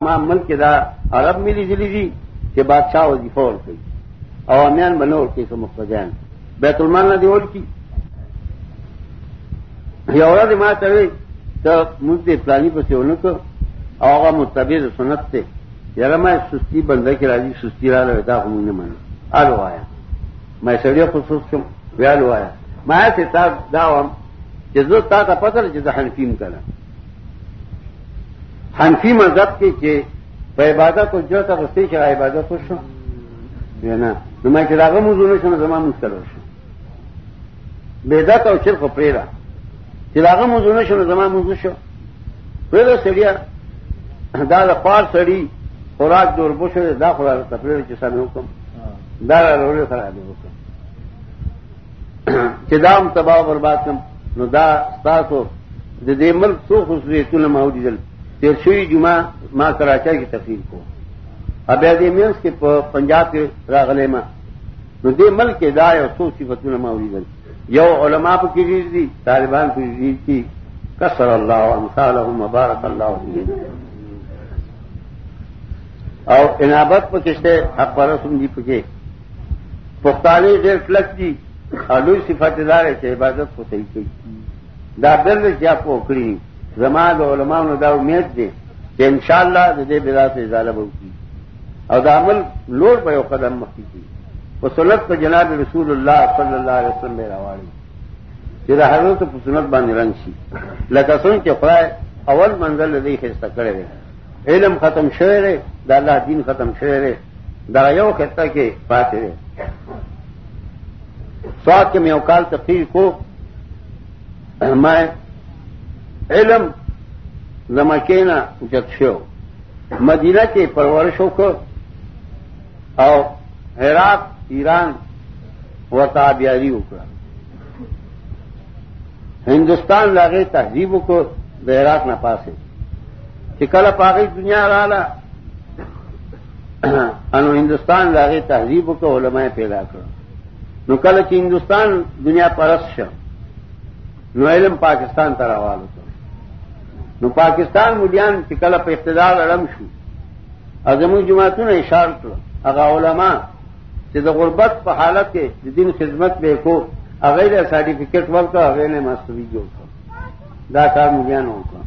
ملک دا عرب ملی جلی جی دی کہ بادشاہ وظیفہ اور گئی عوامیان بنے اور کئی مختجان بیت المال نہ دیول کی یورا دماغ چڑھے تو مجھ پلانی پہ سے ان کو اوغا متبر سنت سے یار میں سستی بندہ کی راجی سستی را رہتا ہوں نے مانا آلو آیا. میں سڑیا خصوص کم ویالو آیا. میں سے تا داوام جزو تا تا پتر جزا حنفیم کرا حنفی مذہب کے چے پہ عبادت کو جو تک رستے چلا عبادت کو شو؟ نا؟ تو میں چراغ مزو نے سنا زمان مشکل مستر شو۔ بیدت اور شرف پریرا۔ چراغ مزو نے سنا زمان مزو شو۔ پریرا سڑیا، دا دا پار سڑی، خوراک دور بشو دا خوراک تپریرا چسا میں حکم۔ دا روڑے خراب حکم۔ چدام تباہ برباد کم۔ نو دا ستاسو د دې ملک څو خصوصیتونه موجود تیر شوی جمعہ ماں کراچا کی تقریر کو. اب مینس کے پنجاب کے راغلے ماں نو دے ملک کے دائے اور سو صفتوں نے ماوری گل یو علماء کی ریز دی، طالبان کی ریز کی کسر اللہ مثال مبارک اللہ علیہ اور انابت پہ کسے حق پر رسم جی پکے پختانی ڈیڑھ کلک جی اور لوئی صفت دار ہے عبادت کو صحیح کی دا بل کیا پوکھڑی زمان علماء نے دا امید دے کہ ان شاء اللہ دے بلا سے ازالہ بہو کی۔ اور دامل لوڑ پہ قدم مکی کی۔ وہ سنت پہ جناب رسول اللہ صلی اللہ علیہ وسلم میرا واڑی جدا ہر تو سنت باندھ رنگ سی لگا سن کے خدائے اول منزل دے خستہ کرے رہے علم ختم شعر ہے دا اللہ دین ختم شعر ہے دا یو کہتا کہ پاتے رہے سواد کے میں اوکال تقریر کو میں علم نمکینا جتشو مدینہ کے پرورشوں کو اور عراق، ایران و تابیاری اکڑا ہندوستان لاگے تہذیبوں کو عراق نہ پاسے. کل پاگئی دنیا رالا، انو ہندوستان لاگے تہذیب کو علماء پیدا کرو نو کل کی ہندوستان دنیا پرست نو علم پاکستان تراوال ہوتا نو پاکستان ملیان چې کله په اقتدار اړم شو. ازمو جماعتونه اشاره کړ هغه علما چې د غربت په حالت کې د دین خدمت به کو هغه له سرټیفیکټ ورکړ، هغه نه ماستری جوړ کړ. دا کار ملیان وکړ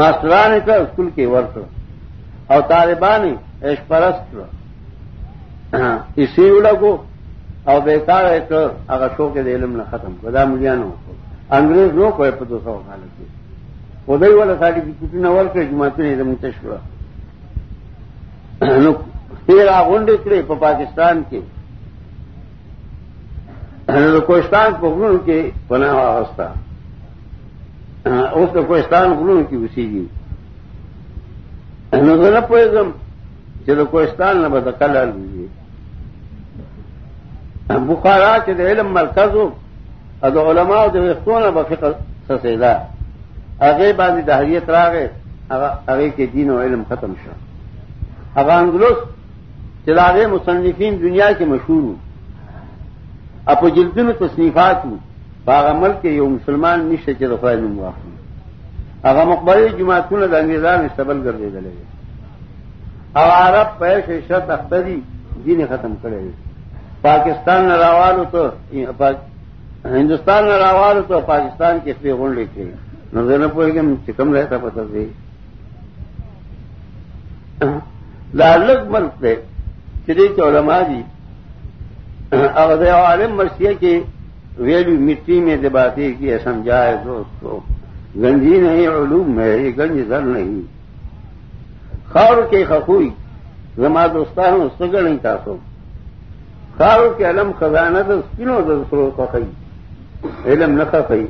ماستران ته سکول کې ورکړ. او طالبان ایش پرست کړ. اسی لګو او بیکار کړ، هغه شو کې د علم نه ختم کړ. دا ملیان وکړ انګريز نو کوي په 200 حالت کې. ادھر والا سرٹیفکیٹ نہ ور کر جماعت نے متشورہ پھر آگنڈ اکڑے پاکستان کے کوستان پکڑوں کے پناہ اوستھا اس کو کوستان پکڑوں کی اسی جی نہ پوئزم چلو کوستان نہ بتا کل لیجیے بخارا چلے علم مرکز ہو ادو علماء جو نہ بفکر سسیدہ اگے بازی دہریت را گئے اگے کے دین و علم ختم شاہ افغان درست چراغ مصنفین دنیا کے مشہور ہوں اپ جلد میں تصنیفات ہوں باغ عمل کے یہ مسلمان نش چرفائے نموا ہوں اغا مقبر جماعتوں نے انگریزان استبل کر دے گلے گئے اب عرب پیش شرط اختری دین ختم کرے گئے پاکستان نہ راوال ہو تو ہندوستان نہ راوال ہو تو پاکستان کے اس گن لے کے نظر نہ پوئے گا چکم رہتا پتہ سے لالک ملک تھے چلی چولما جی اگر عالم مرثیے کی ویلو مٹی میں دباتی کی سمجھائے دوستو گنجی نہیں، علوم ہے، یہ گنج در نہیں۔ خار کے خفوئی زما دوستان سگڑ نہیں تھا سو خار کے علم خزانہ تو کنوں دوسروں کا خی علم نہ خفئی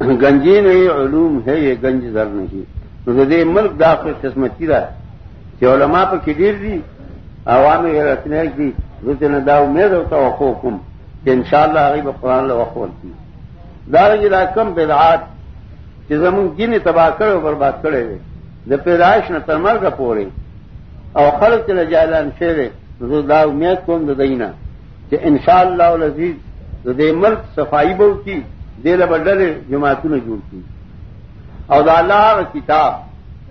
گنجی نہیں علوم ہے، یہ گنج در نہیں۔ تو دے ملک داخل قسمتی رہا کہ علماء پہ کھیر دی، عوام رکھنے کی۔ رتن دا امید ہوتا وقو کم۔ کہ ان شاء اللہ عغیب قرآن وقول کی۔ دار جلا کم بدعات کہ زمون جن تباہ کرے برباد کرے ہوئے جب پیدائش نہ ترمر کا پورے۔ اور خلق چلے جائلان شیرے دا امید کون دینا۔ کہ ان شاء اللہ عزیز دے ملک صفائی بہت کی۔ دل بڈر جماعتوں نے جوڑ کی اور کتاب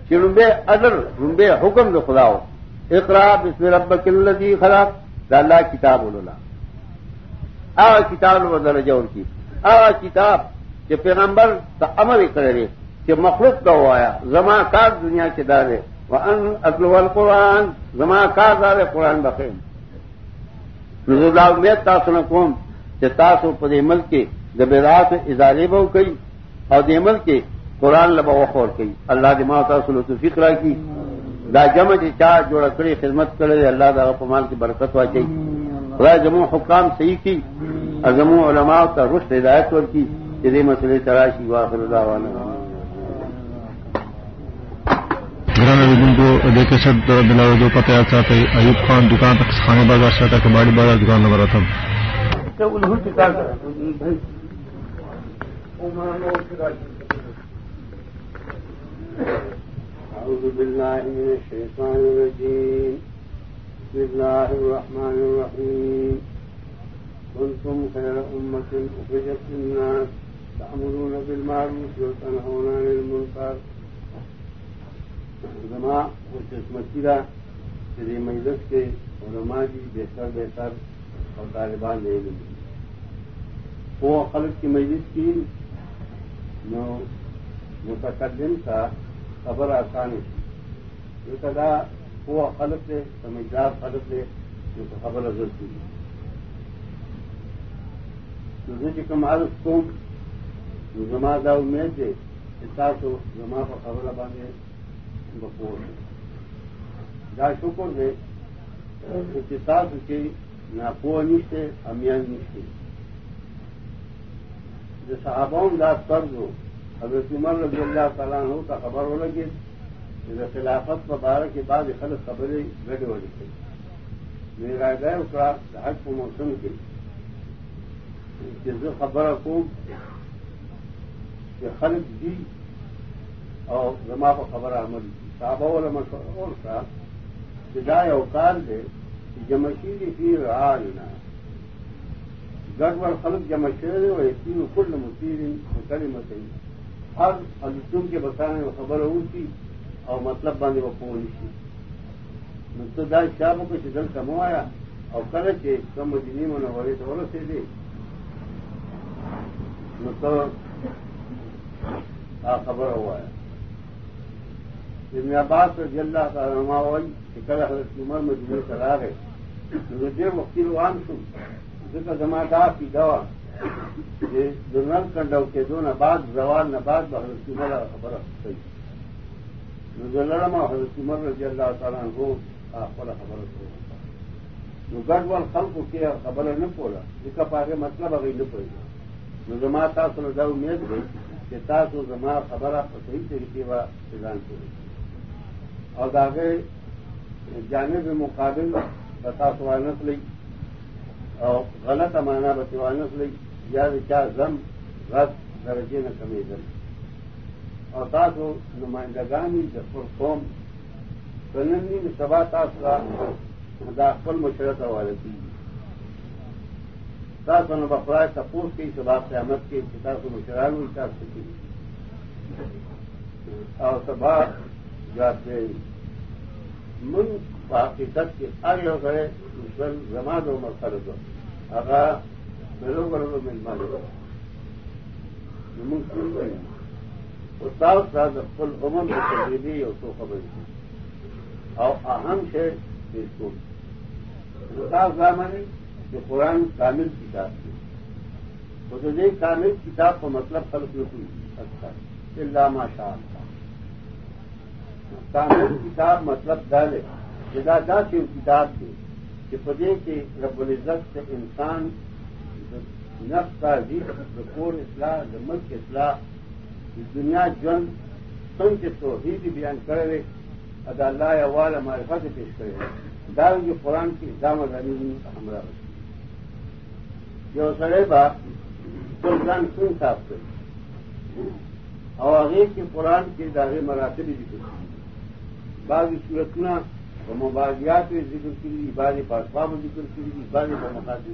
کہ رمبے ادر رمبے حکم جو خدا ہو اقراب اس میں رب کلتی خراب اللہ کتاب اللہ آ کتاب درجہ ان کی آ کتاب کہ پیغمبر کا امر کرے کہ مخلوق کا ہوا آیا زما کار دنیا کے دارے وہ ان اصل قرآن زما کار دارے قرآن بخیر میں تاسو نہ قوم کہ تاسو پدے ملک کے جب رات ادارے بہو کئی اور دے ملک کے قرآن لبا وخور کئی۔ اللہ دماغ تاسو تو فکر کی۔ دا جمع جی چار جوڑا کرے خدمت کرے اللہ دا پمال کی برکت وا چاہیے خدا جموں حکام صحیح کی۔ اور جموں علماء کا رشت ہدایت ور کی۔ جدے مسئلے تراشی واخر اللہ والا دیکھے سب دلا دو پتہ آتا تھا ایوب خان دکان تک خانے بازار سے تھا کباڑی بازار دکان نمبر تھا أعوذ بالله من الشيطان الرجيم. بسم الله الرحمن الرحيم. كنتم خير أمة أخرجت للناس تأمرون بالمعروف وتنهون عن المنكر. علماء خوشقسمتی کا شری مجلس کے علماء جی بہتر بہتر اور طالبان لے لیں وہ خلق کی مجلس کی جو متقدم کا خبر آسانی تھی۔ یہ کدا وہ خلق دے، سمجھدار خلق دے، جو خبر ازر کی تجھے کمال کو جمع دا امید دے اتنا تو جمع کو خبر باندھے بپور دا شکر دے اتساس جی کے نہ پو نشتے امیان نشتے جو صحابوں دا قرض ہو حضرت عمر رضی اللہ تعالیٰ عنہ کا خبر ہو لگے خلافت پر بارہ کے بعد خلط خبریں گڑ ہو لگی میرا گئے اکڑا حج کو موسم کی جس خبر کو کہ خلق دی اور زما کو خبر عمل کی صحابہ والا مشہور تھا جدائے اوکار دے کہ جمشیری فی رہا لینا گڑ بڑ خلق جمع شیر اور تین کل مسیر کلی ہر الجم کے بتانے میں خبر ہو ہوتی اور مطلب باندھے وہ پون سی مستدار شاہ کو چدل کموایا اور کل کے کم دنی میں نہ تو سے دے خبر ہوا ہے ابن عباس رضی اللہ کا رما ہوئی کہ کل حضرت عمر میں جمعے کرا گئے مجھے وکیل وان سن جس کا جماعت کی دوا جنرل کنڈو کے دو نباد زوال نباد حضرت عمر خبر لڑم حضرت عمر رضی اللہ تعالیٰ ہو خبر ہو گڑ وال خل کو کیا خبر نہ پولا اس کا پاگے مطلب ابھی نہ پڑے گا جما تاثر نہ جاؤ امید گئی کہ تاسو زما خبر آپ کو صحیح طریقے کا اعلان کرے اور آگے جانے کے مقابل بتا سوانت لی اور غلط امانہ بتوانت لی یا کیا زم رس درجے نہ کمی زم اور تاسو نمائندگانی جفر قوم کننی میں سبا تاثرا داخل مشرت والے کی تاسو نہ بفرائے تپوس کی سبا سے احمد کی تاسو مشران ہوئی تاثر کی اور سبا جواب دے من حقیقت کے آگے ہو۔ گئے زما دو مرتبہ دو اگر میرے بڑوں بڑے مل مارے استاد صاحب فل عمر میں تجربی اور تو خبر اور اہم ہے اسکول استاد صاحب جو قرآن کامل کتاب تھی وہ تو جو کامل کتاب کا مطلب خلق میں کوئی اچھا علامہ شاہ تھا کامل کتاب مطلب ڈالے جدا دا کی کتاب تھی کہ پدے کے رب العزت سے انسان نفس کا پور اصلاح ملک اصلاح دنیا جن سن کے تو ہی بھی بیان کرے ادا اللہ اوال ہمارے پاس پیش کرے دار جو قرآن کی دام غریبی ہمارا جو سڑے با قرآن سن صاف کرے۔ اور آگے کے قرآن کے داغے مراتے بھی ذکر بعض صورتنا اور مباغیات میں ذکر کی بعض پاسپا میں ذکر کی بعض مقاصد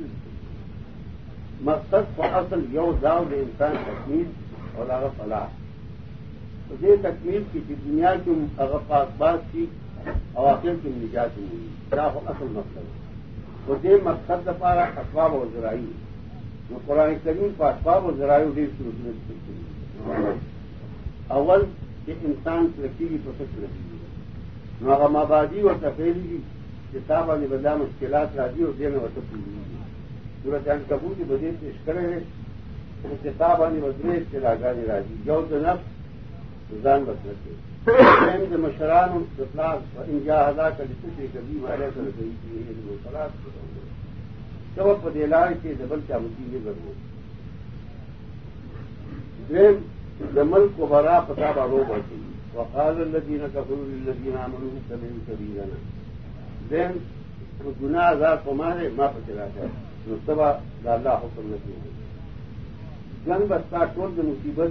مقصد کو اصل یو داؤ انسان تکمیل اور آگا فلاح. دے تکمیل کی تھی دنیا کی پاس بات کی اور کی نجات ہوئی کیا اصل مقصد وہ دے مقصد پارا اسباب و ذرائی وہ قرآن کریم کا اسباب و ذرائی ڈیڑھ سو اول کہ انسان ترقی کی پروسیس لگی ہے نغم اور تفریحی کی کتاب والی بدلا مشکلات راضی اور دے میں وسط ہوئی سورت کبو کی وجہ سے اس کرے کتاب والی بدلے سے راگانی راضی جو تو نفس زان بسرتے مشران انجا ہزار کا لکھے کبھی مارے کر گئی تھی سبق دلائی کے جبل کیا مجھے بنو دین جمل کو برا پتا بارو بڑھتی وقال الذين كفروا للذين امنوا سمعوا سبيلنا. دین گناہ ہزار کو مارے ماں پہ چلا جائے۔ مستبا اللہ حکم نہیں جنگ بستا ٹول جو مصیبت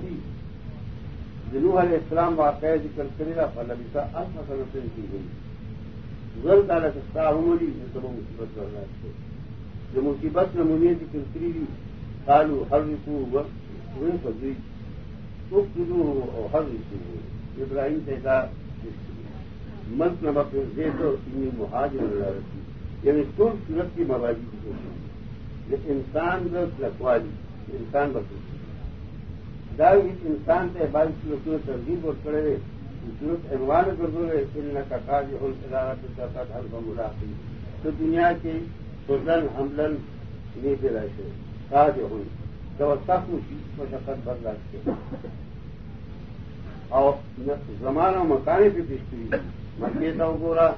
جنوح علیہ السلام واقع ذکر کرے گا فلبسا الف کی گئی غلط علیہ عمری جو سب مصیبت کر رہا ہے۔ جو مصیبت نمونے ذکر کری کالو ہر رکو ہوئے فضوئی سکھ اور ہر رکو ہو ابراہیم کہتا ملک نمک دے تو اتنی مہاجر رہتی یعنی تر صورت کی موازی کی کوشش یہ انسان رکھوالی، انسان بس داوی انسان ته باندې صورتونو ترغیب ورکړی صورت عنوان ګرځولې ان کا کاج هو اداره د ذات هر ملاقات ته دنیا کې سوزن حملن نه دی راشه کاج هو توسط شي مشقت برداشت کې او زمانه او مکان په پښتوري مکه تا وګورا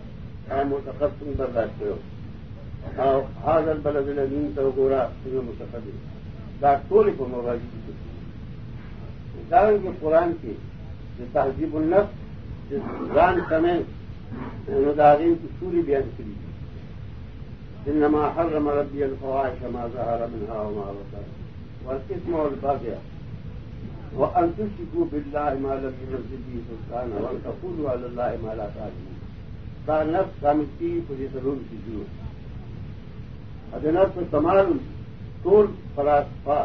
او متقدم برداشت کړو او هاذا البلد الذي ته وګورا څنګه متقدم دا ټول په مواجهه کې دارنگ کے قرآن کی جو تہذیب النف جان سمے مدارین کی سوری بیان کری انما حرم ربی الفواحش ما ظهر منها وما بطن. والاسم والباقي وان تشركوا بالله ما لم ينزل به سلطانا وان تقولوا على الله ما لا تعلمون۔ دا نفس کامتی کو یہ ضرور کی ضرورت اد نفس کمال طول فلاسفہ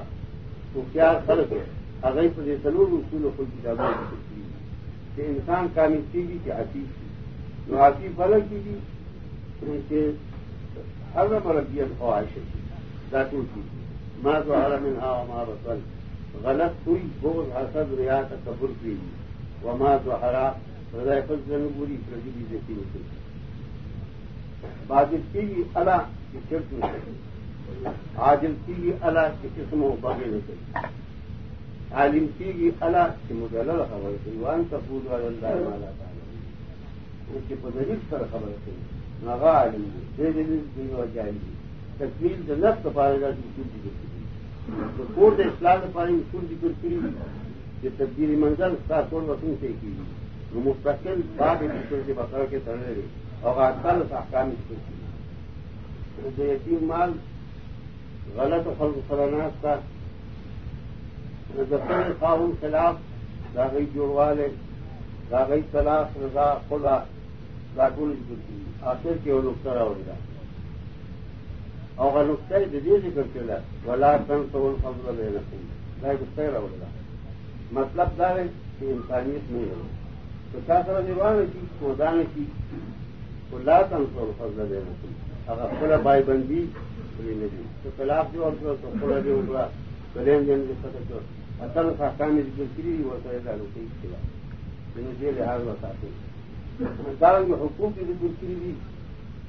تو کیا فرق ہے؟ اگر پر سلور اصول خود کتابوں کی کہ انسان کامل چیزی کہ حقیق کی جو حقیق الگ کی تھی کہ ہر مربیت خواہش تھی ذاتوں کی ماں تو عالم ہا ماں بسل غلط ہوئی بہت حسد، ریا، تکبر کی۔ وہ ماں تو ہرا رضائفت بوری پرجلی دیتی ہوتی باجل کی بھی اللہ کی چرچ میں عاجل کی بھی اللہ کی قسم و باغے میں چلتی عالم کیږي الا چې مدلل خبره کوي وان تفوز على الله ما لا تعلم چې په دلیل سره خبره عالم دی دې دلیل دی او جاهل دی تکمیل د نفس لپاره د اصول دي د کور د اسلام لپاره اصول ذکر کړی دي چې تبدیلی منزل ستا ټول وسون ته کیږي نو مستقل باب د سورۃ بقره کې تړلې او اټکل احکام ذکر کړي د یتیم مال غلط خلق سره ناستا دفتر خاون خلاف دا غي جوړواله دا غي طلاق رضا خلا دا ټول ذکر دي اخر کې یو نقطه راوړي او هغه نقطه د دې ذکر کړل ولا تنسوا الفضل بينكم. دا نقطه راوړي مطلب دا دی چې انسانیت نه وي که تاسو سره روانه شي کودان شي ولا تنسوا الفضل بينكم۔ هغه خپل بای بندي پرې نه دي چې خلاف دی او خپل دی وګړه کلیم دین کې پته شو اصل احکام ذکر کړی دي ورته دا لوکي کړه نو دې له حال وساتي حقوق دي ذکر کړی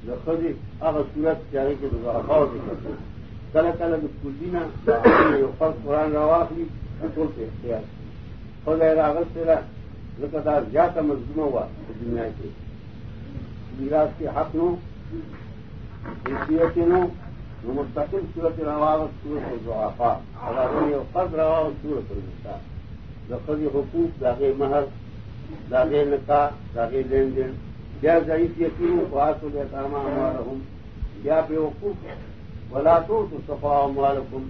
دي د خدي هغه صورت چې کې د ضعفاو ذکر کله کله د کلینه یو فرق قرآن راواخلي ټول په اختیار. خدای راغستره ځکه دا زیاته مظلومه وه په دنیا کې میراث کې حق نو، حیثیت نو نو مستقل صورت رواوت صورت الضعفاء. هغه یو قد رواوت صورت النساء. د خځې حقوق د هغې مهر د هغې نکاح د هغې لین دین بیا ضعیف یتیم خواصو الیتاما اموالهم بیا بې وقوف، ولا تؤتوا الصفا اموالکم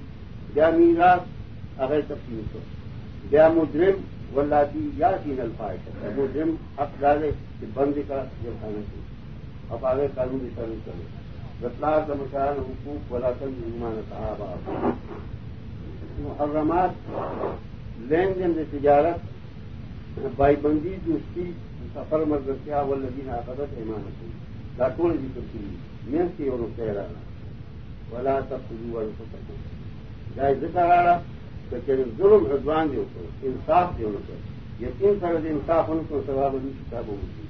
بیا میراث هغه تقسیم شو بیا مجرم واللاتی یاتین الفاحشه مجرم حق دارے کہ بند کا جرخانہ کی اب آگے قانون شروع کرے اطلاق مشان حقوق، ولا تنظ ایمان صحابہ۔ محرمات، لین دین تجارت بائی بندی دوستی سفر مدرسیا والذین عقدت ایمانکم. دا ټول ذکر کړي مېن کې یو نقطه راغله ولا تقتلوا انفسکم. دا ذکر راغله چې ظلم، عدوان دی وکړو انصاف دی وکړو یقین سره د انصاف ونکړو ثواب دې کتاب وکړي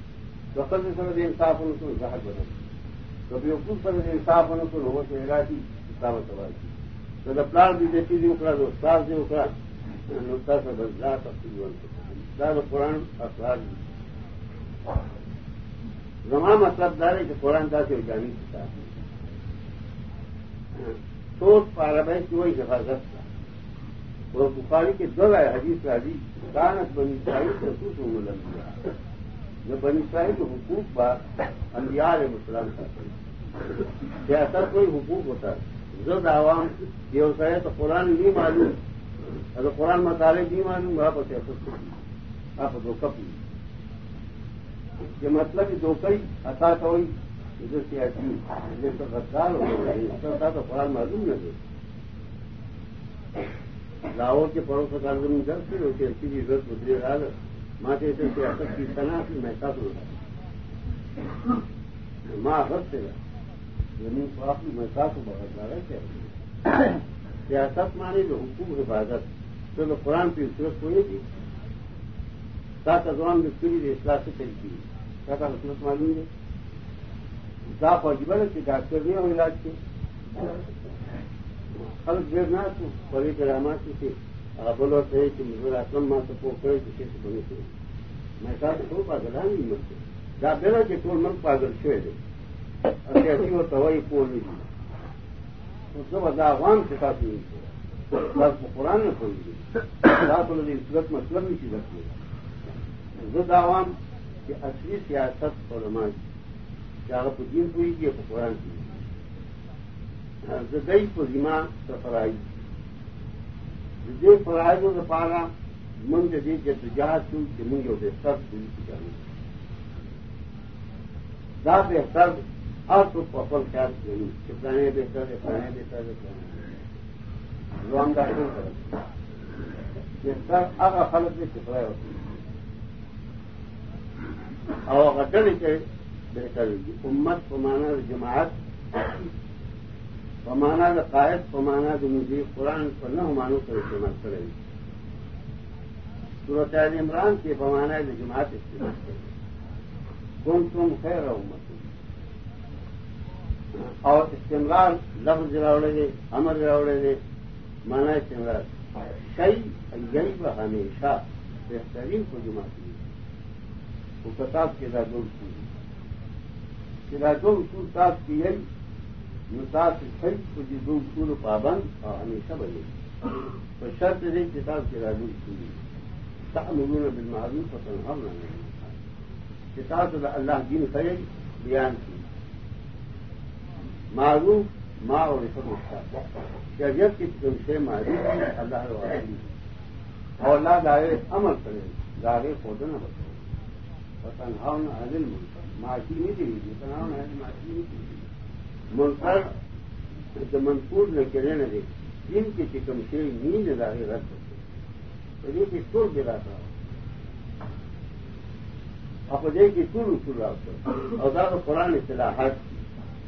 وقت سره د انصاف ونکړو زهر بدل کبي یو سره د انصاف ونکړو هو څه راځي کتاب ثواب دي دا پلان دې دې دې وکړو د استاد دې وکړو نو تاسو به لا تقتلوا انفسکم. دا د زما مطلب دار ہے کہ قرآن کا سے جانی کتاب سوچ پا ہے کہ وہی حفاظت تھا وہ بخاری کے دو ہے حدیث راجی کانت بنی اسرائیل سے خود ہوں لگا جو بنی اسرائیل کے حقوق بات انبیاء علیہ السلام کا سیاست کوئی حقوق ہوتا ہے زد عوام یہ ہوتا ہے تو قرآن نہیں معلوم. اگر قرآن مطالعے نہیں معلوم آپ سیاست آپ دو کپ یہ مطلب دو کئی عطا کوئی جو سیاسی غدار ہو گئے تو قرآن معلوم نہ دے لاہور کے پڑوس کا کارگرم جب پھر ہوتی اچھی کی ضرورت گزری رہا ماں کے اسے سیاست کی تنا پھر محسوس ہو رہا ماں حد سے زمین کو آپ کی محساس بہت زیادہ کیا سیاست مانے جو حقوق حفاظت۔ چلو قرآن کی صورت ہوئی تھی۔ سات ازوان میں پوری اصلاح سے چلی گئی کیا تھا حکومت معلوم ہے صاف اور جیبل کی ڈاکٹر نہیں ہو علاج کے خلق دیر نہ تو بڑے کرامات سے بولو تھے کہ مجھے آسم ماں سے پوکھے کسی سے بنے تھے میں کہا تو پاگل ہے نہیں ملتے جا بیرا کہ ٹول من پاگل چھوئے دے اچھا ایسی وہ توائی پول نہیں دی تو سب ادا عوام کے ساتھ نہیں تھے بس قرآن نے کھول دی رات والے صورت مطلب نہیں چیز رکھنے زد عوام کہ اصلی سیاست اور نماز چاہے تو ہوئی کہ قرآن کی۔ زدئی کو ذمہ سفر آئی دے فرائض۔ و پارا منگ دے جب جہاز چون کہ منگے ہوتے سب پوری کی جانے دا بہتر اور تو پپل خیال کریں چپرانے بہتر ہے پڑھانے بہتر ہے روان ڈاکٹر بہتر اگر خلق میں چپرائے ہوتی ہے اور غٹل کے بہتر ہوگی امت پمانا جماعت پمانا قائد پمانا جو مجھے قرآن پر نہ مانو کر استعمال کرے گی صورت عمران کے پمانا جو جماعت استعمال کرے تم تم خیر امت اور استعمال لفظ راوڑے گے امر راوڑے گے مانا استعمال. کئی یہی ہمیشہ بہترین کو جماعت وہ کتاب کے راجو اصول کہ راجو اصول تاپ کی ہے؟ نتاث خرید کو جی دو اصول پابند اور ہمیشہ بنے۔ تو شرط نہیں کتاب کے راجو اصول تعملون بالمعروف وتنهون عن المنكر کتاب اللہ دین خیر بیان کی۔ معروف ماں اور رفت کیا جب کی تم سے معروف ہے اللہ اولاد آئے عمل کرے۔ گاڑے خود نہ بتاؤ تنہاؤ نہ حضل منکر معاشی نہیں دے گی تنہاؤ نہ حضل معاشی نہیں دے گی منکر جو منقور نہ کرے نہ دے. جن کی چکم سے نیند ظاہر رد ہوتے تو یہ کہ سر گرا تھا آپ دے کی سر اصول رہا اوزا تو. قرآن اصطلاحات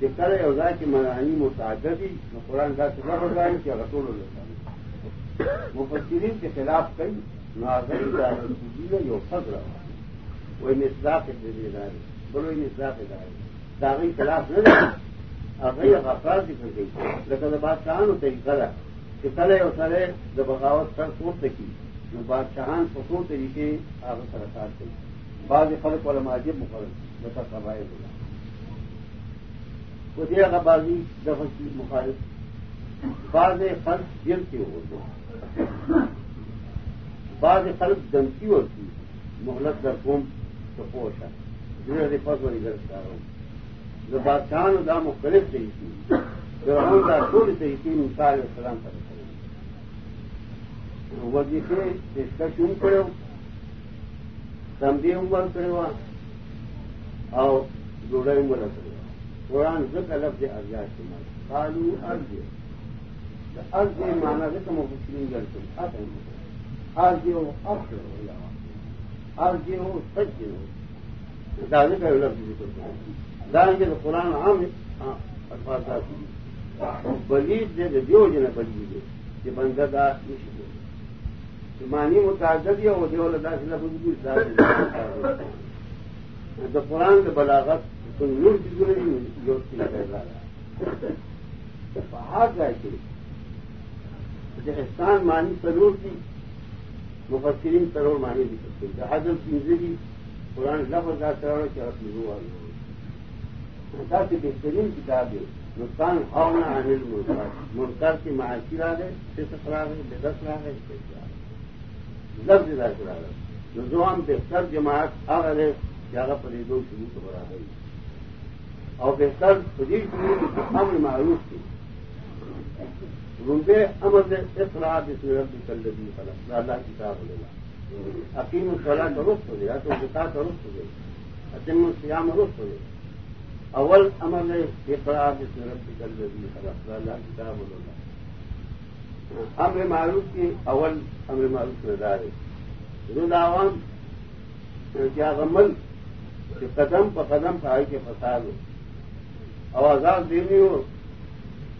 کہ کرے اوزا کی منانی متعددی میں قرآن کا سزا ہو رہا ہے کہ رسول اللہ مفسرین کے خلاف کئی نازل جو پھنس رہا ہے. وہی مسلاق دے رہا ہے بولو ادارے داغی خلاف نہ هغه غفار ذکر کوي لکه د بادشاہانو طریقه ده چې کله یو سره د بغاوت سر پورته کی نو بادشاہان په څو طریقې هغه سره کار کوي بعض خلک ولا ماجب مقرر لکه قبایل الله و دې هغه بعضي د فصل مخالف۔ بعض خلک جیل کې وګوري بعض خلک دمکی ہوتی ورکی مهلت در کوم تو پوشا جنہیں رفت والی گرفتار ہوں جو بادشاہ دا مختلف صحیح تھی جو ہم کا ٹول صحیح تھی مثال السلام پر وظیفے پیشکش ہوں کرو تمبی عمر کرے اور جوڑے عمر کرے قرآن زک الگ سے ارجا استعمال کالو ارج ارج مانا سے تو مفسرین گھر سے آتے ہیں. آج یہ افسر ہو جاؤ ہر سچ جن ہو۔ دادے کا لفظ دان کے تو قرآن عام ہاں، الفاظ بلیب دے دے، دیو جن بلی دے۔ کہ بندہ دا نشی دے مانی متعدد یا وہ دیو لدا سے لفظ بھی تو قرآن کے بلاغت تو نور کی گرے جو کی لگا رہا پہاڑ جائے کہ احسان مانی ضرور تھی مفسرین سرور مانی بھی سکتے جہاز کی قرآن لفظ کا سرور کیا سے بہترین کتاب ہے۔ نقصان ہونا انل ملکار ملکار کی معاشی را گئے صرف خراب ہے، بے دس رہا ہے لفظ لا کرا گئے نوجوان بہتر جماعت آ رہے زیادہ پری دو شروع کو بڑھا گئی اور بہتر فجیر شروع امر معروف تھی روپے امر اصلاح جس میں رب کر لگی خلق اللہ کتاب لے گا عقیم الصلاح درست ہو گیا تو بتا درست ہو گئی عظیم السیام درست ہو گئی اول امر نے اقرا جس میں رب کر لگی خلق اللہ کتاب لے گا امر معروف کی، اول امر معروف میں ہے رد عوام کیا غمل کہ قدم پر قدم پہ آئی کے فساد ہو۔ اور آزاد دینی ہو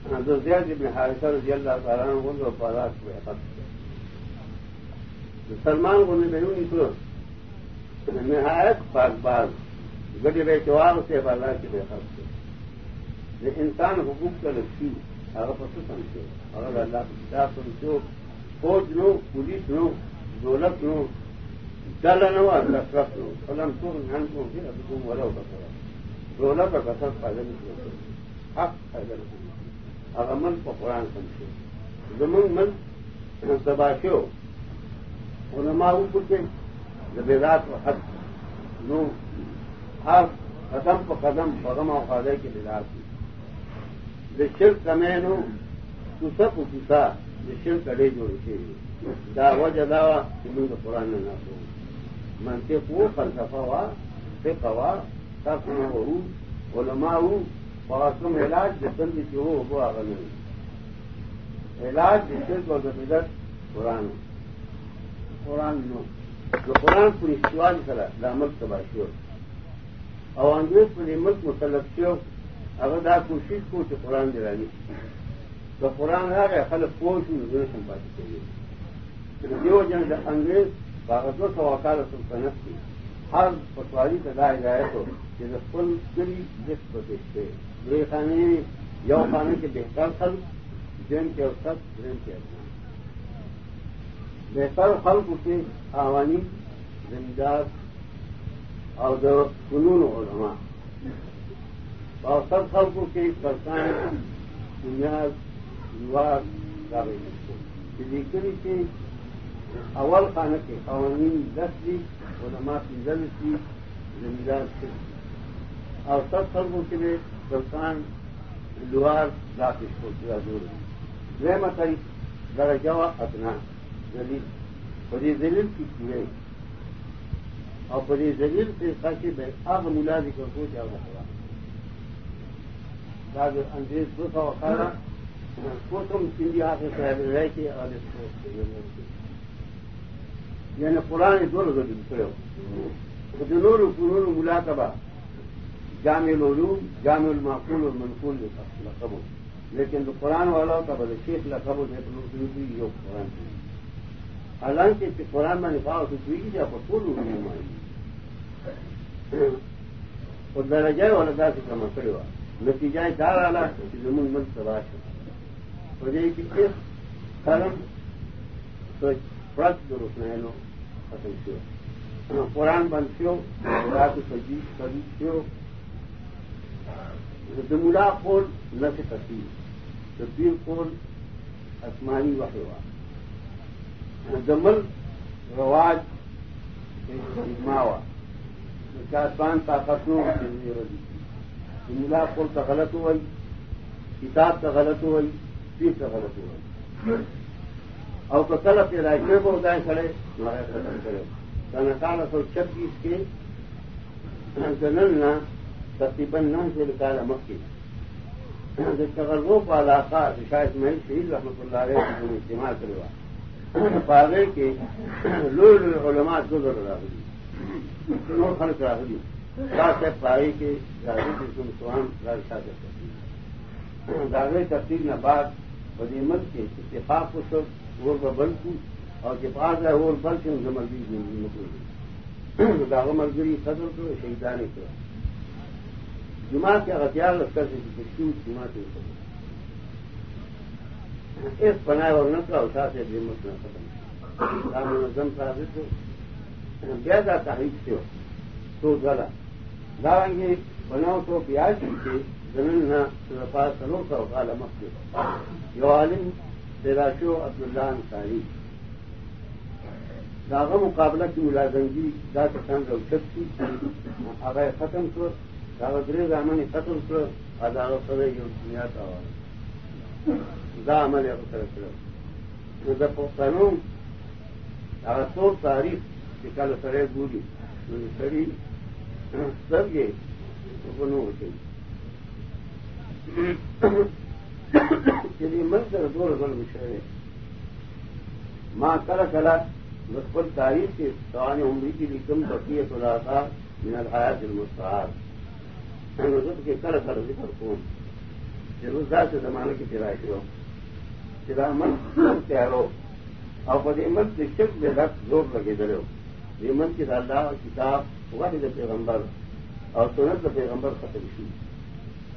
زیاد ابن حارثہ رضی اللہ تعالیٰ عنہ جو پارات کو خط سلمان کو نے بیرونی تو نہایت پاک باز. گڈی بے چوار سے بازار کے بے خط سے انسان حقوق کا لکھی. اگر پسو سمجھو اگر اللہ کی کتاب سمجھو فوج نو، پولیس نو، دولت نو ڈل نو لفرت نو. فلم تو دھیان کو پھر ابھی تم ولو کا دولت کا کثرت فائدہ نہیں حق فائدہ نہیں هغه من په قران سمشو زمون من سباشو علماء وکړي د بیدات او حد نو هر قدم په قدم په غم او خاله کې بیدات دي د شرک کمینو کوڅه په کوڅه د شرک اړې جوړ شي دا وجه دا چې موږ قران نه ناسو منطق وو فلسفه وا فقه وا تاسو نو علماء وو کوم علاج جسم کی ہو، وہ آگے نہیں۔ علاج جسم کو بدت قرآن قرآن نو۔ جو قرآن پوری سوال کرا دامت تباشی ہو اور انگریز پوری ملک مسلط ہو اگر دا کوشش کو تو قرآن دلانی تو قرآن آ گئے خلق کوش نظر سمپاتی چاہیے جو جن انگریز کاغذوں کا وکال سلطنت کی۔ ہر پٹواری کا دائیں جائے تو جیسے فل گری جس کو دیکھتے۔ یہ خانے یو خانے کے بہتر پھل جن کے اوسط جن کے اپنا بہتر پھل اسے آوانی زمیندار اور جو فنون علماء۔ اور سب پھل کو کے کرسان بنیاد دیوار کابل سے اول خانہ کے قوانین دس دی علماء کی زل تھی زمیندار سے۔ اور سب پھل کے لیے سلطان لوار راتش کو کیا دور ہے۔ متائی درجہ ادنا دلیل بڑی دلیل کی کیڑے اور بڑی دلیل سے خاصی میں اب ملازی کو کو جانا پڑا راج انگریز دو سو اٹھارہ کو تم انڈیا سے صاحب رہ کے اور اس کو یعنی پرانے دور گزر کرے ہو۔ جنور قرون ملاقبہ جامع العلوم، جامع المعقول اور منقول لقب ہو۔ لیکن جو قرآن والا کا بڑے شیخ لقب ہوتے یہ قرآن کی حالانکہ قرآن میں نفا تو کوئی کی جا پور ماری اور درجہ والا دا سے کما کرے ہوا۔ نتیجہ دار آلہ زمین ملک تباش اور یہ کہ اس کرم تو فرق جو رکنا لو ختم کیوں ہاں، قرآن بند کیوں؟ رات سجی کبھی کیوں؟ دملا کون نہ سے کسی تبدیل کون آسمانی واقع ہوا دمل رواج ماوا آسمان طاقتوں دملا کون کا غلط ہوئی، کتاب کا غلط ہوئی، پیر کا غلط ہوئی۔ اور تو کل اپنے رائے کو گائے کھڑے ہمارا ختم کرے۔ اٹھارہ سو چھبیس کے جنرل نہ تقریباً نو سو نکالا مکی تغرب علاقہ شاید محل شہید رحمۃ اللہ علیہ کو استعمال کروا. پاگے کے لوڑ علماء دو ضرور راغلی نور خلق راغلی دا سے پائی کے راضی کے تم سوان راجشاہ کرتی داغے تفصیل نہ بعد بدیمت کے اتفاق کو سب وہ بل کو اور کے پاس ہے وہ بل سے ان سے مرضی نکل داغ مرگری قدر کرو شہیدانی کرو جمع کے ہتھیار لگتا سے جمع کے اس بنائے اور نقل اٹھا سے بدیمت نہ ختم رام منظم ثابت ہو۔ بیادا تاریخ سے ہو۔ تو گلا داریں گے بناؤ تو بیاج کے زمین نہ پاس سلو کا اوقال امک کے یو عالم تیراشو عبداللہ انصاری۔ داغا مقابلہ کی ملازمگی دا کسان روشت کی۔ آگاہ ختم کر۔ داغا درے زامن ختم کر اور داغا سر یو دنیا کا دا عمل اختر کرو دا پختانوں هغه ټول تاریخ چې کله سره ګوري نو سړي سترګې ونو وکړي چې دې ملک سره ټول بل مشره ما کله کله خپل تاریخ کې سوانه عمرې کې لیکم بقیه صلاحات من الحیات المستعار. نو زه کې کله ذکر کوم چې روز داسې زمانه کې تیرا شو چې من تیارو او په دې ملک شک د رات زور لګېدلی دې ملک کې د الله کتاب وحی د پیغمبر او سنت د پیغمبر ختم شي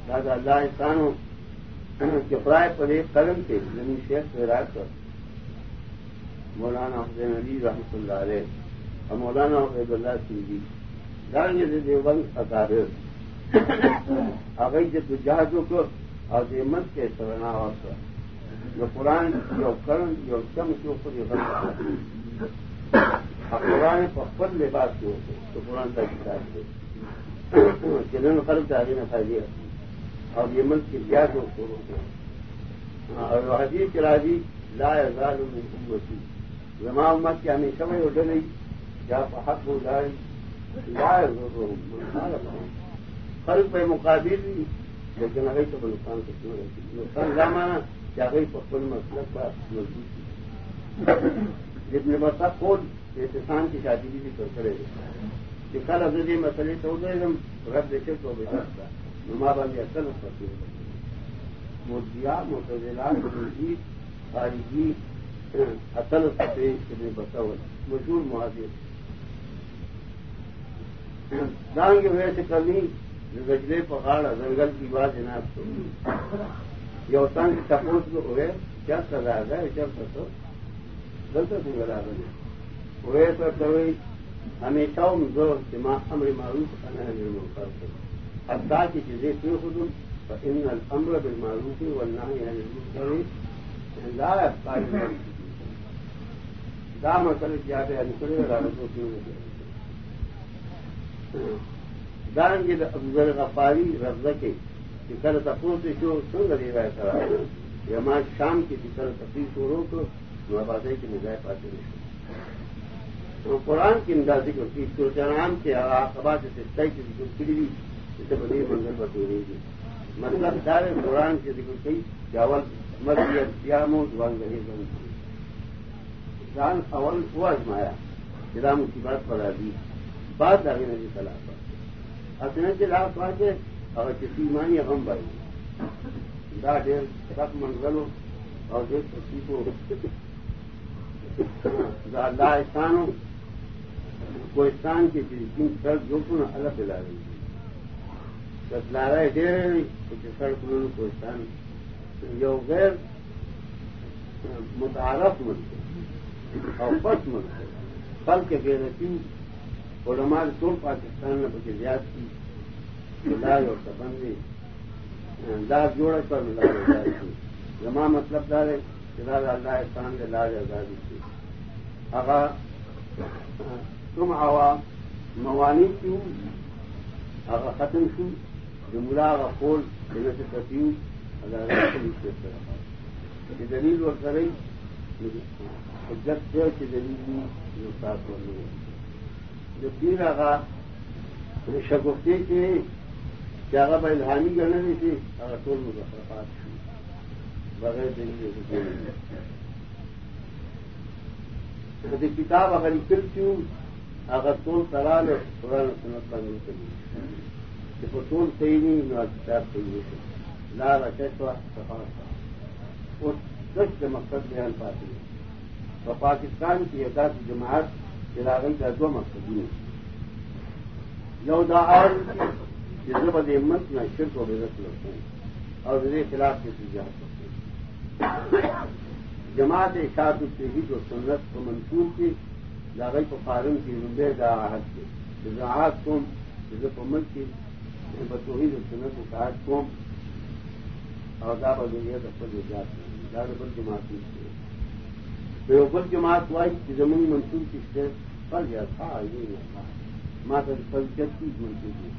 دا د الله انسانو چې خدای په دې قلم کې زمین شیخ پیدا کړ مولانا حسین علی رحمت الله علیه او مولانا عبید الله سیندی دا دیوبند اکابر۔ هغه چې تجاهد وکړ او دې ملک کې سرنا ورکړ جو قرآن، جو کرن، جو چم کے اوپر یہ قرآن پخل لباس کے ہوتے تو قرآن کا کتاب سے جنہوں خرچ آگے نہ فائدے اور یہ ملک کی زیادہ جو شروع ہو اور حدیث راضی، لا ازال من امتی۔ زما امت کی ہمیشہ میں اٹھ گئی کیا حق ہو جائے، لا فرق پہ مقابل بھی لیکن اگر تو نقصان سے کیوں رہتی نقصان زمانہ چاہے پخل مسلک کا مضبوط جتنے بسا خود احتسان کی شادی بھی کر کرے گا. کہ کل ازلی مسئلے تو گئے ہم، رب دیکھے تو بھی سکتا نما بندی اصل ہوتی کرتی مودیا متضلا مجید خارجی، اصل فتح ابن بسا مشہور مہاجر دان کی وجہ سے کرنی گجلے پہاڑ جنگل کی بات جناب کو یو تنگ تپوس کو ہوئے، کیا سزا گئے جب تو غلط سے بلا بنے ہوئے تو کوئی ہمیشہ زور دماغ امر معروف کرتے حتیٰ کی چیزیں کیوں خود ان الامر بالمعروف والنهي عن المنكر۔ لا يبقى دا مسئلہ کیا ہے نکلے رابطوں کیوں دارنگی جی ابو ذر غفاری رفضہ کے کل تپو سے جو سنگ دے رہا تھا یا ماں شام کی تھی کل تفریح شروع کو نوابادی کی نگاہ پاتے نہیں تو قرآن کی اندازی کو کی سوچان کے آباد سے طے کی ذکر کری بھی اسے بڑی منزل پر دو رہی تھی۔ مطلب سارے قرآن کے ذکر کی کئی چاول مرضیت سیاموں زبان گہے بند جان اول کو آزمایا جرام کی بات پڑا دی بات آگے نہیں چلا پا کے لاپ پا کے هغه چې ایمانی غم باندې دا ډېر سخت منزلو او ډېر تکلیفو دا الله احسانو کوهستان کې چې کوم سړک جوړ کړو الله په لارې دسلاره ډېر چې سړکونو کوهستان یو غیر متعارف ملک او پس ملک خلق غیرتی علماء ټول پاکستان نه پکې زیات دي لاج اور سبندی انداز جوڑ پر لاج جمع مطلب دار چلا اللہ احسان کے لاج آزادی تھی اگر تم آوا موانی کیوں؟ اگر ختم کیوں؟ جملہ کا پھول جنہیں سے کتیوں یہ دلیل اور کرے جب سے دلیل بھی جو ساتھ ہونے جو پیر آگا یعنی شگفتی کے چې هغه به الهامي ګڼلې شي هغه ټول مظفرات شي بغیر دلیل کتاب هغه لیکل چې اگر ٹول کرا لے قرآن سنت بند نہیں کری جب وہ ٹول صحیح نہیں نہ کتاب صحیح نہیں لال اچھا سفا اس سچ کے مقصد بیان پاتی. ہے اور پاکستان کی احساس جماعت چلاگئی کا دو مقصد یو دا اور جس بد ہمت میں شرک و بےزت لگتے ہیں اور میرے خلاف کسی جہاز کرتے ہیں جماعت اشاعت التحید و سنت کو منصور کی لاغی کو فارم کی رمبے دا آہد کے جزاعات قوم جزت ملک کی بتوحید و سنت و صاحب قوم اور دا بدلیہ دفتر جات دار بل جماعت کی بل جماعت وائی کہ زمین منصور کی سے پڑ گیا تھا یہ نہ تھا ماتا فلجت کی منصور کی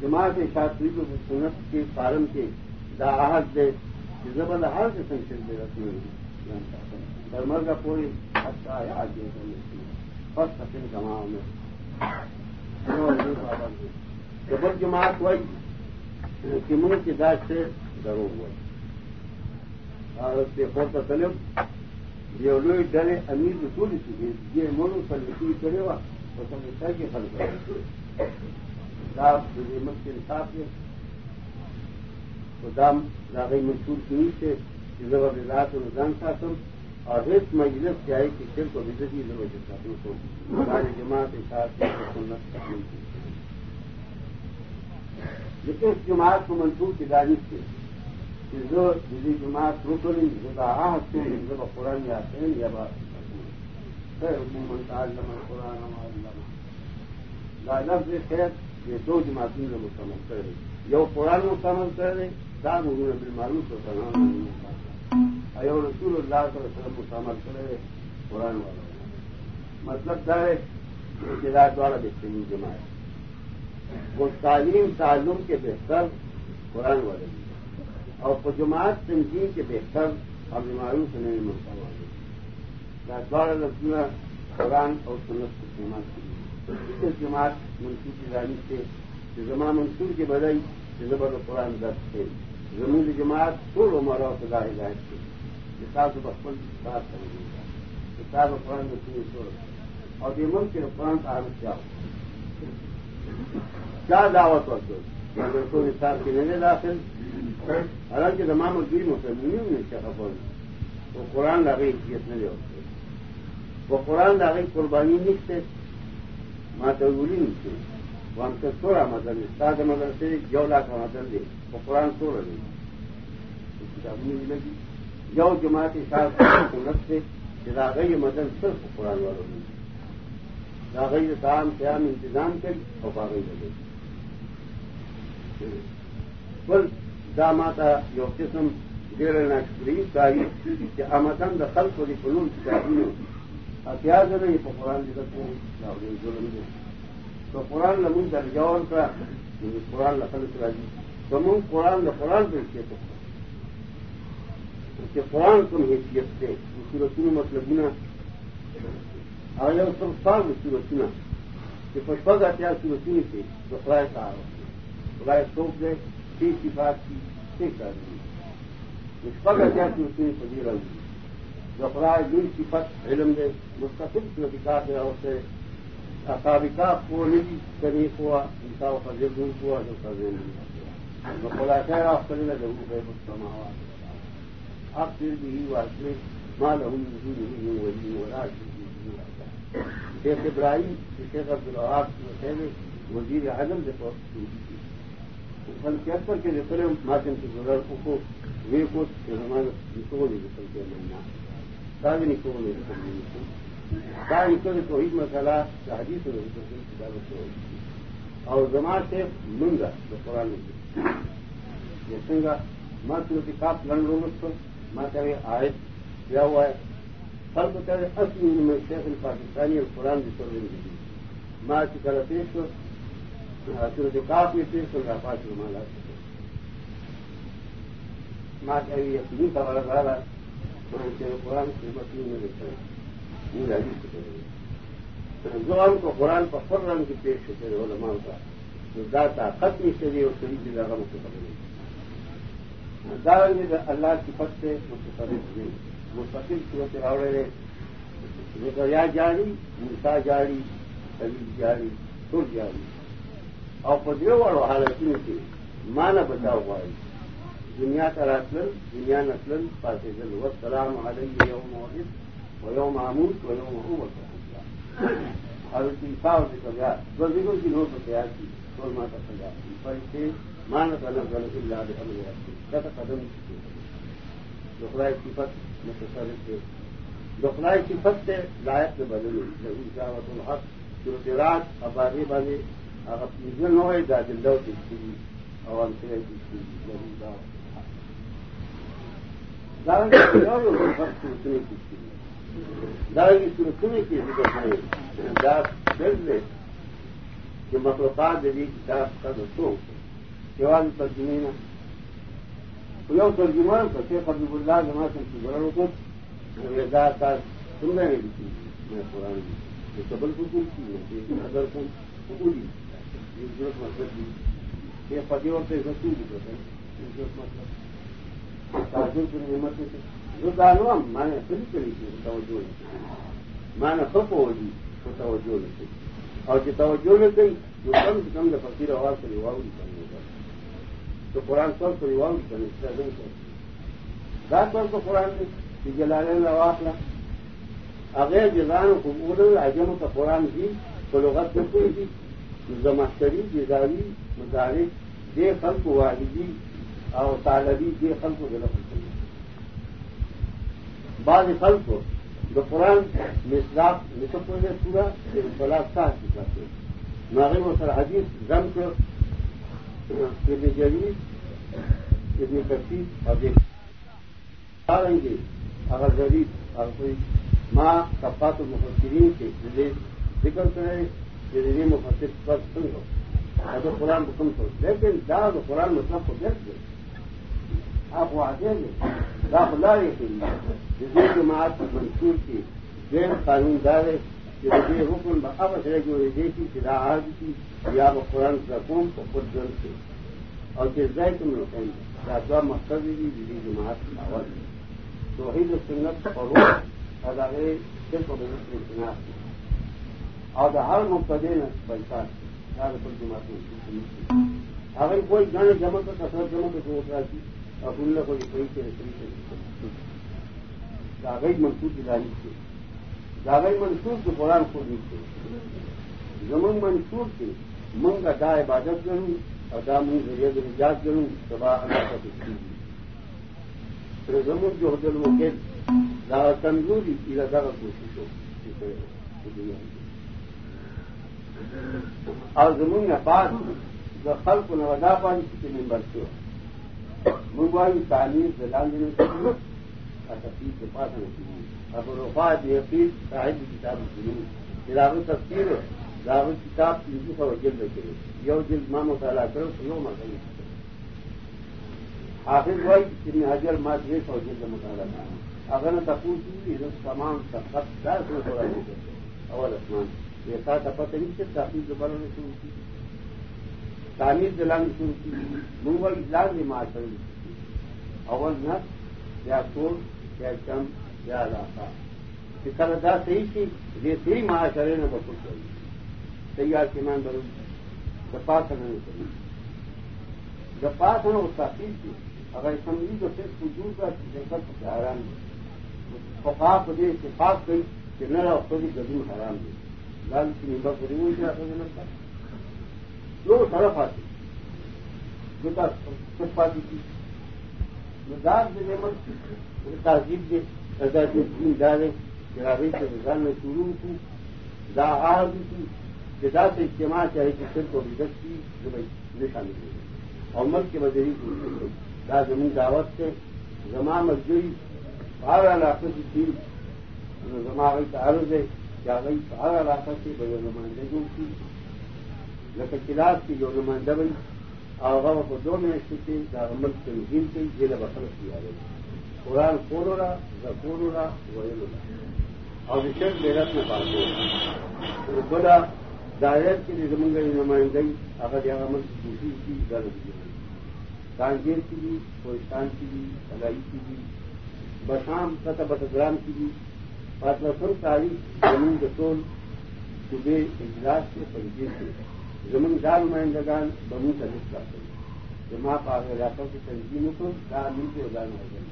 جماعت شاستری کو سنت کے فارم کے دا آہد دے زبر ہر قسم سے دے رکھنے درمر کا کوئی اچھا ہے آگے فرسٹ سیکنڈ جماؤ میں جبر جماعت ہوئی کہ ملک کی داج سے ڈرو ہوا اور دیکھو یہ لوگ ڈرے امیر رسول چکے یہ ملک پر لکھی کرے ہوا تو سمجھتا کہ حل کرے۔ مت کے حساب سے دام لاگئی منصور کی سے زبردست رجحان شاسن اور ایک مجلس سے آئی کہ شر کو بدتی ضرورت شاسن کو ہمارے جماعت کے ساتھ سنت لیکن اس جماعت کو منصور کی دانش سے کہ جو جدید جماعت رکن جگہ آہت سے جب قرآن یا آتے ہیں یا بات خیر حکومت قرآن لفظ خیر. یہ دو جماعتوں نے مکمل کر رہی یہ قرآن مکمل کر رہے دام ہوئے بیماری کو سلام ایو رسول اللہ صلی اللہ علیہ وسلم مکمل کرے قرآن والا مطلب کیا ہے جداد والا دیکھتے ہیں جماعت. وہ تعلیم، تعلم کے بہتر قرآن والے اور جماعت تنظیم کے بہتر اور بیماریوں سے نہیں ملتا والے دوارا لفظ قرآن اور سنت کی جماعت کی۔ اس جماعت منصور کی رانی سے زما منصور کی بدائی زبر قرآن درد تھے۔ زمین جماعت ٹول عمر اور خدا ہدایت تھی کتاب و بچپن بات کریں گے کتاب و قرآن میں تین سو اور یہ ملک کے قرآن کا حالت کیا ہو کیا دعوت ہوتی بالکل نصاب کی نہیں داخل۔ حالانکہ تمام الدین مسلم نے خبر وہ قرآن لاگئی حیثیت نہیں ہوتے وہ قرآن لاگئی قربانی نکتے ماتولی نکتے وہ ہم سے سولہ مدد سات مدد سے جو لاکھ کا دے وہ قرآن سولہ دے کتاب نہیں لگی۔ جو جماعت ساتھ سنت سے راغئی مدد صرف قرآن والوں نے۔ راغئی کام قیام انتظام کری اور باغی لگے۔ کل دا ماتا یو قسم ډېر نه شکرې کوي چې امدن د خلکو د فنون کتابونو اتیا ځله په قرآن کې ظلم دي تو قرآن لمون درجه ورکړه نو قرآن له یعنی خلک راځي. که مونږ قرآن د قرآن په حیثیت چې قرآن کوم حیثیت دی د صورتونو مطلبونه او یو څو شپږ صورتونه چې په شپږ اتیا صورتونو کې د خدای تعالی خدای څوک دی؟ څه صفات دي څه کار دي شپږ اتیا صورتونه په دې راځي د خدای دې صفت علم دی. مستقل صورتکار دی او څه سابقہ کو نہیں کرے ہوا انسا فضل دور ہوا جو فضل نہیں جو خدا خیر آپ کرے گا ضرور ہے مستما ہوا آپ پھر بھی واسطے مال ہوں نہیں وہی ہو رہا شیخ ابراہیم شیخ عبد الحاب کی وزیر اعظم سے پھل کے اثر کے ذکر ماتم کی ضرورت کو وے کو ہمارے نکو نہیں نکل کے مہینہ تاج نکو نہیں دا نکل توحید مسئلہ اور جماعت سے منگا جو قرآن یہ سنگا ماں صورت کاپ لڑ لو مت ماں چاہے آئے کیا ہوا ہے فرق کرے اصلی میں شیخ پاکستانی اور قرآن کی سر ماں کی طرح پیش کر میں پیش کر رہا پانچ مالا۔ ماں چاہیے یقینی خبر آ رہا ہے۔ قرآن کی مسلم میں دیکھتے ہیں زوان کو قرآن پر فر رنگ کی پیش ہوتے کرے علماء کا۔ جو داتا ختم سے بھی اور شریف جگہ مستقبل دارنگ اللہ کی پت سے مستقبل نہیں مستقل صورت راوڑے زکریا جاری موسا جاری حبیب جاری ٹور جاری۔ او اور پدیو والوں حالتوں کے مانا بچاؤ والی دنیا کا راتل، دنیا نسل پاتے دل و سلام علیہ یوم عید و یوم آمود و یوم محمد اور تیسا ہوتے سجا دو دنوں کی نو نوٹ تیار کی دو ماتا سجا پر سے مان غلط غلط اللہ قدم؟ قدم دخلائی صفت متصرف سے دخلائی صفت سے لائق سے بدل جاوت الحق، جو رات ابادی والے نہ ہوئے دا دلدو اور ہم کی دار کی سوچنے کتاب کا دوستوں یو ترجمان شیخ حبیب قرآن وګوري دې ضرورت مطلب دي شیخ په دې ورته څه دي مطلب تاسو په نعمت کې زه دا نو ما نه څه کړی چې توجه ما نه خپو ودی توجه نه او چې توجه نه کوي نو کم کم د فقیر اواز کوي واوري تو قرآن سب کو یوام رات پر تو قرآن کی جلانے واقعہ اگر جزان قبول عجم کا قرآن دی تو لغت بالکل دی زماشری جزاوی، مدارک، دے خلق واحدی اور طالبی، دے خلق غلط بعض خلق جو قرآن مصلاق نصف نے پورا فلاح کا چکا ناغب و سر حدیث دم کر، ابن جلیل ابن کثیر اور دیکھ رہیں گے اگر غریب اور کوئی ماں کفات المفسرین کے ذکر کرے یہ مفسر پر سن سنگو اگر قرآن حکم کرو لیکن دار قرآن مطلب کو دیکھ دے. آپ وہ آگے گے آپ لا رہے کے لیے جسے جماعت منصور کی غیر قانون دار ہے کہ حکم اب ہے کہ جو دیکھی سدا آج کی یا وہ قرآن کا قوم کو خود جن سے اور جس ذائقے تم لوگ کہیں مقصد بھی جدید جماعت کی آواز تو وہی جو سنت اور ادارے صرف اور انتظار اور ہر مقدے میں پیسہ ہر کل جماعت اگر کوئی جانے جمع کر کثرت جمع کر سوچ رہا تھی اور ان لوگوں کو کوئی کے سے کاغذ منصوب کی تاریخ سے کاغذ منصوب کے قرآن کو نیچے زمن منصور کے من کا دا عبادت کروں اور دا داموں ذریعے سے نجات کروں سبا اللہ کا دکھی پھر زمین جو ہوٹل وہ کہ دعوت تنظوری کی رضا کا کوشش ہو دنیا میں اور زمین میں پاس جو خل کو نودا پانی کسی ممبر سے منگوائی تعلیم سے لان دینے کے لیے اور تفصیل کے پاس ہوتی ہے اب رفاظ یقین صاحب کتاب ضرور تفصیل داغ کتاب تین سو جلد کے یو جلد ماں مطالعہ کرو تو یو مسئلہ حافظ بھائی اتنی حجر ماں چھ سو جلد مطالعہ کرنا اگر نہ تپور تمام سب دار سے تھوڑا نہیں کرتے اول آسمان یہ تھا پتہ نہیں کہ تحقیق جو بنانے شروع کی۔ تعمیر دلانے شروع کی۔ منگل اجلاس بھی ماں کر اول نس یا سور یا چم یا علاقہ۔ کر دا صحیح تھی یہ صحیح ماں کرے نہ بخش کری تیار کے مان برو دپاسن نہیں کری دپاسن اس کا چیز تھی اگر سمجھی تو صرف وجود کا جنگل کو حیران دے فقاف دے اتفاق گئی کہ نہ رہا، خود گدو حرام دے لال کی نمبر کو نہیں کیا تھا آتی۔ جو خود پاتی تھی۔ مزاج دے نعمت تہذیب دے۔ سزا کے دین ڈالے گراوی کے نظام میں شروع کی۔ دا آ بھی تھی جدا سے اجتماع چاہے کہ صرف و بدت کی جو بھائی شامل ہوئی اور ملک کے وزیری کی دا زمین دعوت سے۔ زما مزدوری ہر علاقے کی تھی زما گئی تعارض ہے۔ کیا گئی ہر علاقہ سے بڑے نمائندگیوں کی لکہ کلاس کی جو نمائندہ بھائی اور کو دو میں استھتی دا کے نظیم سے جیل بسل کیا گئی قرآن کون ہو رہا؟ زکون ہو رہا؟ وہی ہو رہا۔ اور وشیش میرٹ میں بات ہو رہا۔ بڑا دائر کی زمین گئی نمائندگی اگر یہاں عمل دوسری کی درد کی گئی کانگیر کی بھی کوئستان کی بھی سلائی کی بھی، بسام تتا بٹگرام کی بھی۔ پاتلسم تاریخ زمین کے ٹول صبح اجلاس کے پنجی سے زمین دار نمائندگان بمو کا لکھ کرتے ہیں جمع پاک علاقوں کی تنظیموں کو دا مل کے اگان ہو گئے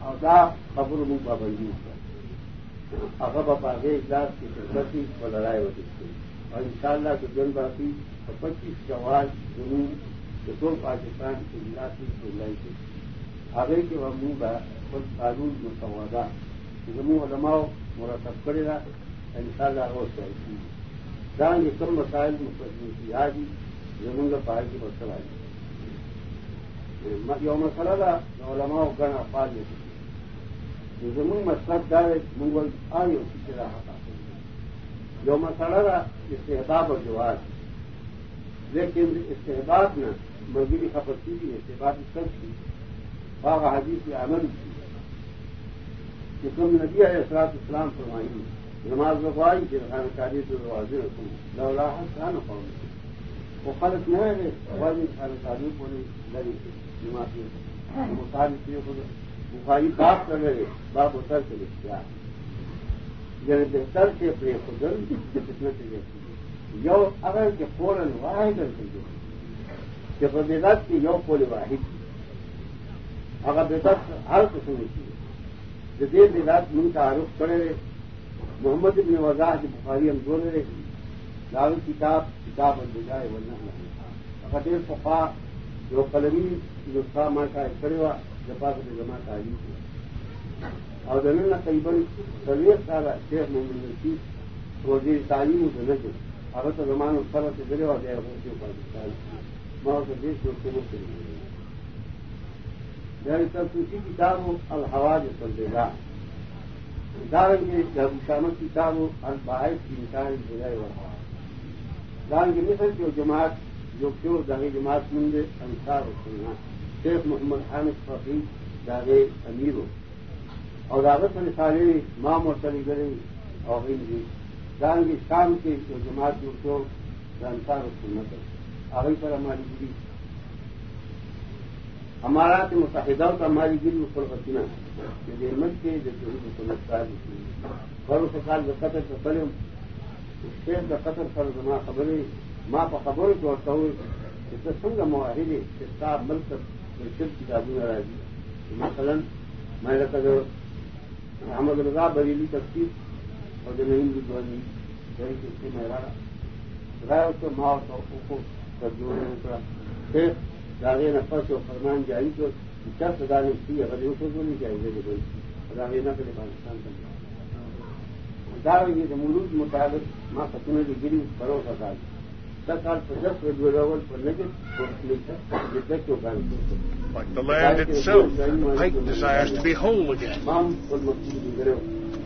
اور دا خبر منہ پابندی پر اغب پاگے اجلاس کی سربتی اور لڑائی ہو سکتی اور ان شاء اللہ کے جن باقی اور پچیس جواز جنوب کے دو پاکستان کے اجلاس کی لڑائی کی آگے کے وہ منہ کا قانون مسودہ زموں علماء مرتب کرے گا ان شاء اللہ روز چاہیے دان یہ کم مسائل کی آجی زمین کا پہاڑ کی مسئلہ آئی یو مسئلہ تھا علماء گن افاد یہ زمین مسلط دار منگل آئی اور کسی رہا تھا جو مسئلہ تھا استحباب اور جواز. لیکن استحباب میں مرغی خپت کی تھی استحباب سب کی باغ حاجی کی عمل کی کہ تم ندی اثرات اسلام فرمائی، نماز لگوائی کہ خانکاری تو واضح رکھوں لولاحت کہاں نہ پاؤں وہ خالص نہ ہے واضح خانکاری کو نہیں لڑی تھی نماز مطابق بخاری باپ کر رہے باپ اتر یعنی کے لیے کیا یعنی بہتر سے اپنے خدل کتنے سے یو اگر کہ فوراً واحد کر کہ بدلت کی یو پورے واحد۔ اگر بےدت ہر قسم کی۔ جدید بدات من کا تعارف کرے محمد ابن وضاح کی بخاری ہم بول رہے۔ دار کتاب کتاب بن جائے ورنہ فتح ففا جو قلمی جو تھا ماں کا کرے ہوا جپا کے جمع تعلیم اور دن زمین قریباً سرویت سارا شیخ محمد نصیب وزیر جی تعلیم سے نظر اگر تو زمان سر سے گرے اور گئے ہوتے پاکستان میں اور دیش کو حکومت سے میری سب کسی کتاب ہو الحواز سل دے گا دارن کے جب شامت کتاب ہو الباحث کی مثال بجائے وہاں دارن کے مثل جو جماعت، جو کیوں داغی جماعت مندے، انصار و سننا شیخ محمد حامد فقی داغے امیر ہو. اور دعوت میں سارے مام اور چلی گئے اور ہندی دارن کی شام کے جو جماعت جو کیوں انصار و سنت ہے آگے پر ہماری گری ہمارا تو متحدہ کا ہماری گری اوپر بچنا کہ مت کے، جو سنت اور اس سال جو قطر سے پڑے شیخ کا قطر پر ماں خبریں، ماں کو خبر جو ہوتا ہوئے اس سے سنگ معاہدے کہ صاحب مل کر شرک کی جادو نہ رہی مثلا، میں نے کہا جو محمد رضا بریلی تفصیل اور جو نہیں بھی دونی وہی اس سے میں رہا رہا اس کو ماں اور کو جوڑنے کا شیخ داغے نفس و فرمان جاری کو سزا نے کی اگر یہ سوچو نہیں چاہیے کہ کوئی داغے نہ کرے پاکستان کا دار یہ ملوک مطابق ماں ختم کی گری تھا سرکار دس پر Like the land itself, the pipe desires to be whole again.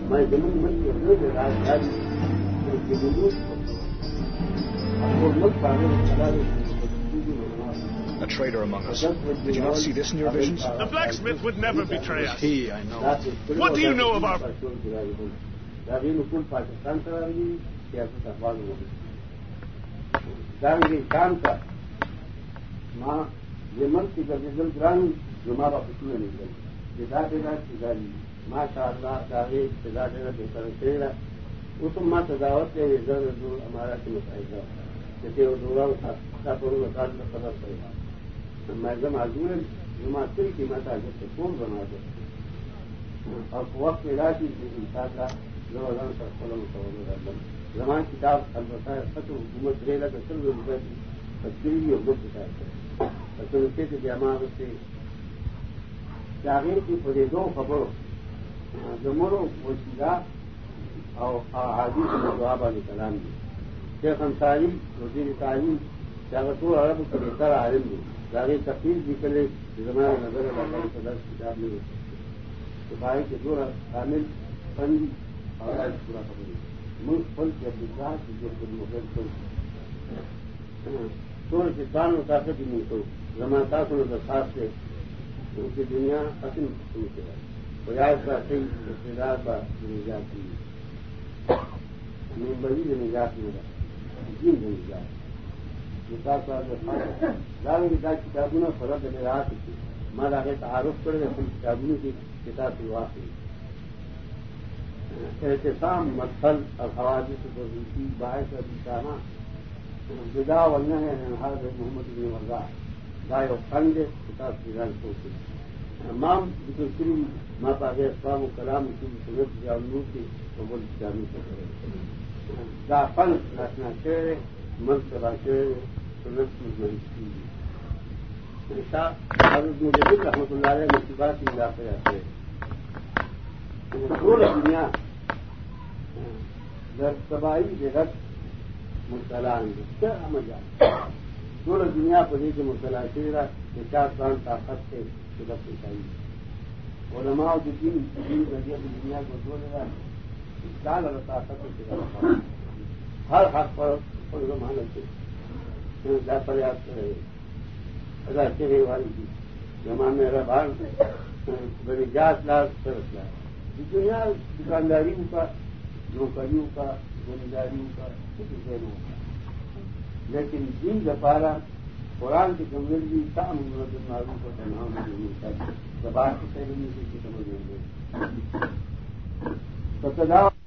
میں زمین ملک کے راجدھانی ملک پانے a traitor among us. Did you not see this in your visions? The blacksmith would never betray us. He, I know. What do you know of our... کام کا ماں کی میں نہیں سے کی کون بنا دے اور وقت میں راجی ان شاء اللہ زبردان سر قلم سوال زمان کتاب البتہ خط حکومت رہے گا تو چل روپئے کی تشکیلی اور گفت کتاب ہے تو اس سے جمع سے چاہیے کہ پورے دو خبروں جموروں وسیلہ اور حادی سے جواب علیہ السلام دی. شیخ انصاری وزیر تعلیم چاہتوں عرب کو بہتر عالم دی. داغی تفصیل بھی کرے زمانہ نظر اللہ کے دس کتاب میں تو بھائی کے دو کامل فنی اور آج پورا خبر ملک پل ہاں، کے ابتدا کی جو خود مغل کو سوچ کے کان و طاقت ہی ملک ہو زمان تاثر و درخواست سے ان کی دنیا ختم ہو کے بعد۔ بجائے کا صحیح رشتے کا نجات کی ممبئی نجات میرا جن نجات دا کتابونه فرد میراث کی ما دا غي تعارف کړل خپل کتابونو کې کتاب دی واقعي احتسام، مدخل اور حوادث وظیفی باعث اور ابیسانہ جدا ورنہ ہے نہاد محمد بن وزا۔ دائے و خنڈ کتاب کی رنگ سوچے تمام ذکر کریم ماں پاک اسلام و کلام کی سنت جانور کی قبول جانی کو کرے دا فن رکھنا چہرے من سبا چہرے سنت کی مہنگی حضرت مجھے رحمت اللہ علیہ مصیبات کی علاقے آتے پورا دنیا در تباہی کے رقص مبتلا کیا مزہ پورا دنیا پر یہ جو مبتلا چہرہ کہ چار پان طاقت سے سبق چاہیے۔ علماء جو دین دین ذریعے کی دنیا کو چھوڑے گا چال اور طاقت سے ہر حق پر مان سے پریاس کرے ادا چہرے والی تھی زمان میں بھاگ بڑی جات لاس سرس لاس دنیا دکانداریوں کا، نوکریوں کا زمینداریوں کا کسی شہروں کا لیکن دین دپارا قرآن کی کمزوری بھی کام معلوم کو تنہا نہیں ملتا زبان کی سہولی سے سمجھ لیں گے